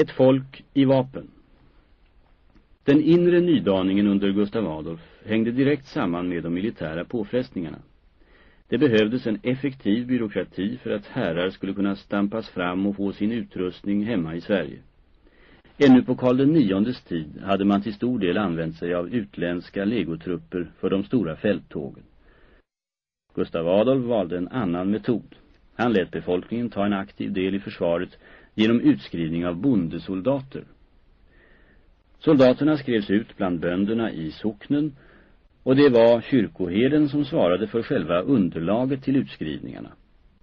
Ett folk i vapen. Den inre nydaningen under Gustav Adolf hängde direkt samman med de militära påfrestningarna. Det behövdes en effektiv byråkrati för att herrar skulle kunna stampas fram och få sin utrustning hemma i Sverige. Ännu på Karl IXs tid hade man till stor del använt sig av utländska legotrupper för de stora fälttågen. Gustav Adolf valde en annan metod. Han lät befolkningen ta en aktiv del i försvaret genom utskrivning av bondesoldater. Soldaterna skrevs ut bland bönderna i socknen och det var kyrkoherden som svarade för själva underlaget till utskrivningarna.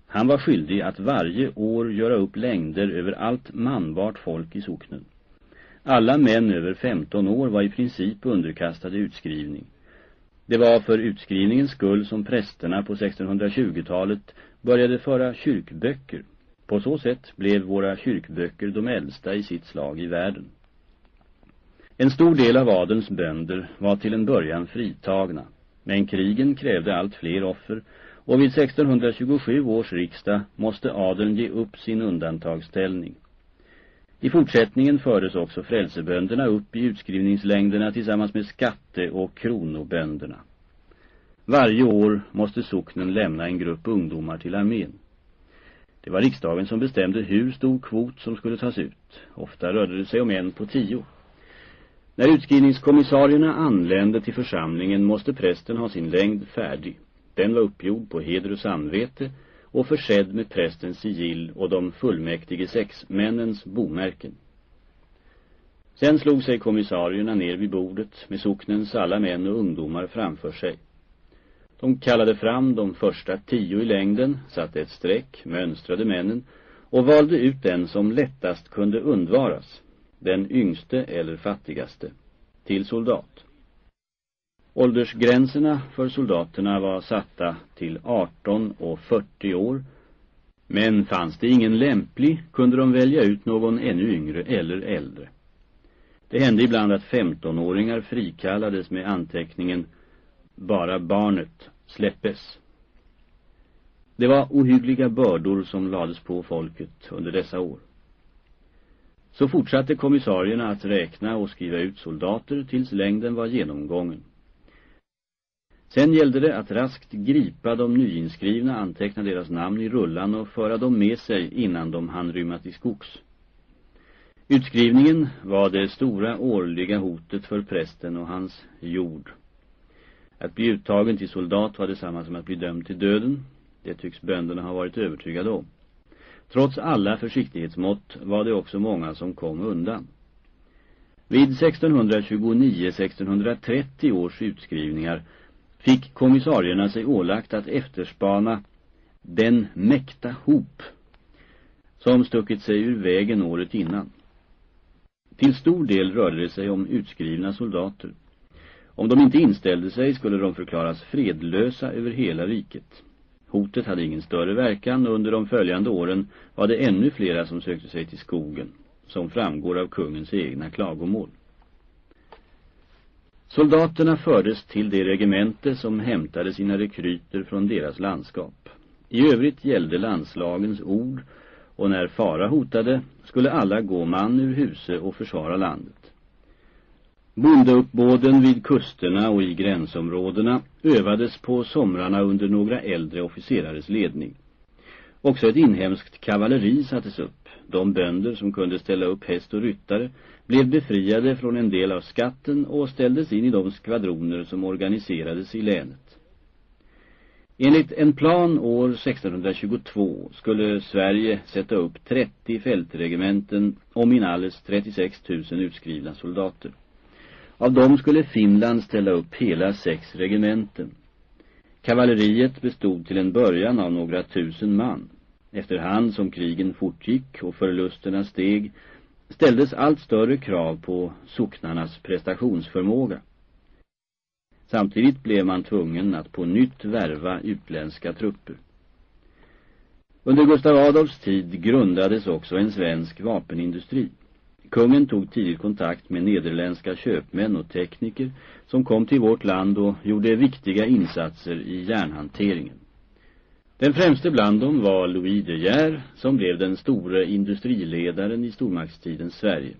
Han var skyldig att varje år göra upp längder över allt manbart folk i socknen. Alla män över 15 år var i princip underkastade utskrivning. Det var för utskrivningens skull som prästerna på 1620-talet började föra kyrkböcker. På så sätt blev våra kyrkböcker de äldsta i sitt slag i världen. En stor del av adens bönder var till en början fritagna, men krigen krävde allt fler offer och vid 1627 års riksdag måste adeln ge upp sin undantagsställning. I fortsättningen fördes också frälsebönderna upp i utskrivningslängderna tillsammans med skatte- och kronobönderna. Varje år måste socknen lämna en grupp ungdomar till armén. Det var riksdagen som bestämde hur stor kvot som skulle tas ut. Ofta rörde det sig om en på tio. När utskrivningskommissarierna anlände till församlingen måste prästen ha sin längd färdig. Den var uppgjord på heder och samvete och försedd med prästens sigill och de fullmäktige sexmännens bomärken. Sen slog sig kommissarierna ner vid bordet med socknens alla män och ungdomar framför sig. De kallade fram de första tio i längden, satte ett streck, mönstrade männen och valde ut den som lättast kunde undvaras, den yngste eller fattigaste, till soldat. Åldersgränserna för soldaterna var satta till 18 och 40 år, men fanns det ingen lämplig kunde de välja ut någon ännu yngre eller äldre. Det hände ibland att 15-åringar frikallades med anteckningen bara barnet släppes. Det var ohyggliga bördor som lades på folket under dessa år. Så fortsatte kommissarierna att räkna och skriva ut soldater tills längden var genomgången. Sen gällde det att raskt gripa de nyinskrivna, anteckna deras namn i rullan och föra dem med sig innan de hann rymma till skogs. Utskrivningen var det stora årliga hotet för prästen och hans jord. Att bli uttagen till soldat var detsamma som att bli dömd till döden. Det tycks bönderna ha varit övertygade om. Trots alla försiktighetsmått var det också många som kom undan. Vid 1629-1630 års utskrivningar fick kommissarierna sig ålagt att efterspana den mäkta hop som stuckit sig ur vägen året innan. Till stor del rörde det sig om utskrivna soldater. Om de inte inställde sig skulle de förklaras fredlösa över hela riket. Hotet hade ingen större verkan och under de följande åren var det ännu flera som sökte sig till skogen, som framgår av kungens egna klagomål. Soldaterna fördes till det regemente som hämtade sina rekryter från deras landskap. I övrigt gällde landslagens ord och när fara hotade skulle alla gå man ur huse och försvara landet. Bondeuppbåden vid kusterna och i gränsområdena övades på somrarna under några äldre officerares ledning. Också ett inhemskt kavalleri sattes upp. De bönder som kunde ställa upp häst och ryttare blev befriade från en del av skatten och ställdes in i de skvadroner som organiserades i länet. Enligt en plan år 1622 skulle Sverige sätta upp 30 fältregementen och minalles 36 000 utskrivna soldater. Av dem skulle Finland ställa upp hela sex regementen. Kavalleriet bestod till en början av några tusen man. Efterhand som krigen fortgick och förlusterna steg ställdes allt större krav på socknarnas prestationsförmåga. Samtidigt blev man tvungen att på nytt värva utländska trupper. Under Gustav Adolfs tid grundades också en svensk vapenindustri. Kungen tog tidigt kontakt med nederländska köpmän och tekniker som kom till vårt land och gjorde viktiga insatser i järnhanteringen. Den främste bland dem var Louis de Geer som blev den store industriledaren i stormaktstidens Sverige.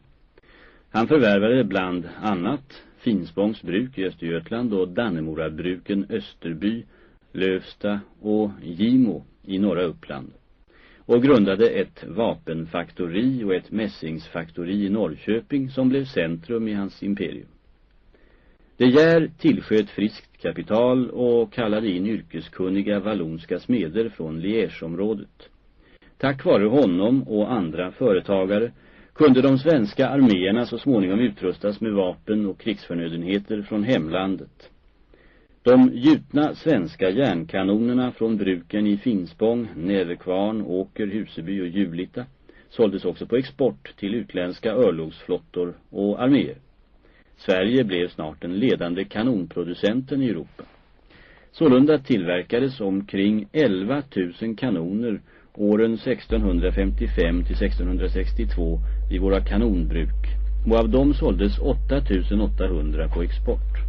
Han förvärvade bland annat Finspångs bruk i Östergötland och Dannemora-bruken Österby, Lövsta och Gimo i norra Uppland och grundade ett vapenfaktori och ett mässingsfaktori i Norrköping som blev centrum i hans imperium. De Geer tillsköt friskt kapital och kallade in yrkeskunniga vallonska smeder från Liège-området. Tack vare honom och andra företagare kunde de svenska arméerna så småningom utrustas med vapen och krigsförnödenheter från hemlandet. De gjutna svenska järnkanonerna från bruken i Finspång, Näverkvarn, Åker, Huseby och Julita såldes också på export till utländska örlogsflottor och arméer. Sverige blev snart den ledande kanonproducenten i Europa. Sålunda tillverkades omkring 11 000 kanoner åren 1655 till 1662 vid våra kanonbruk och av dem såldes 8 800 på export.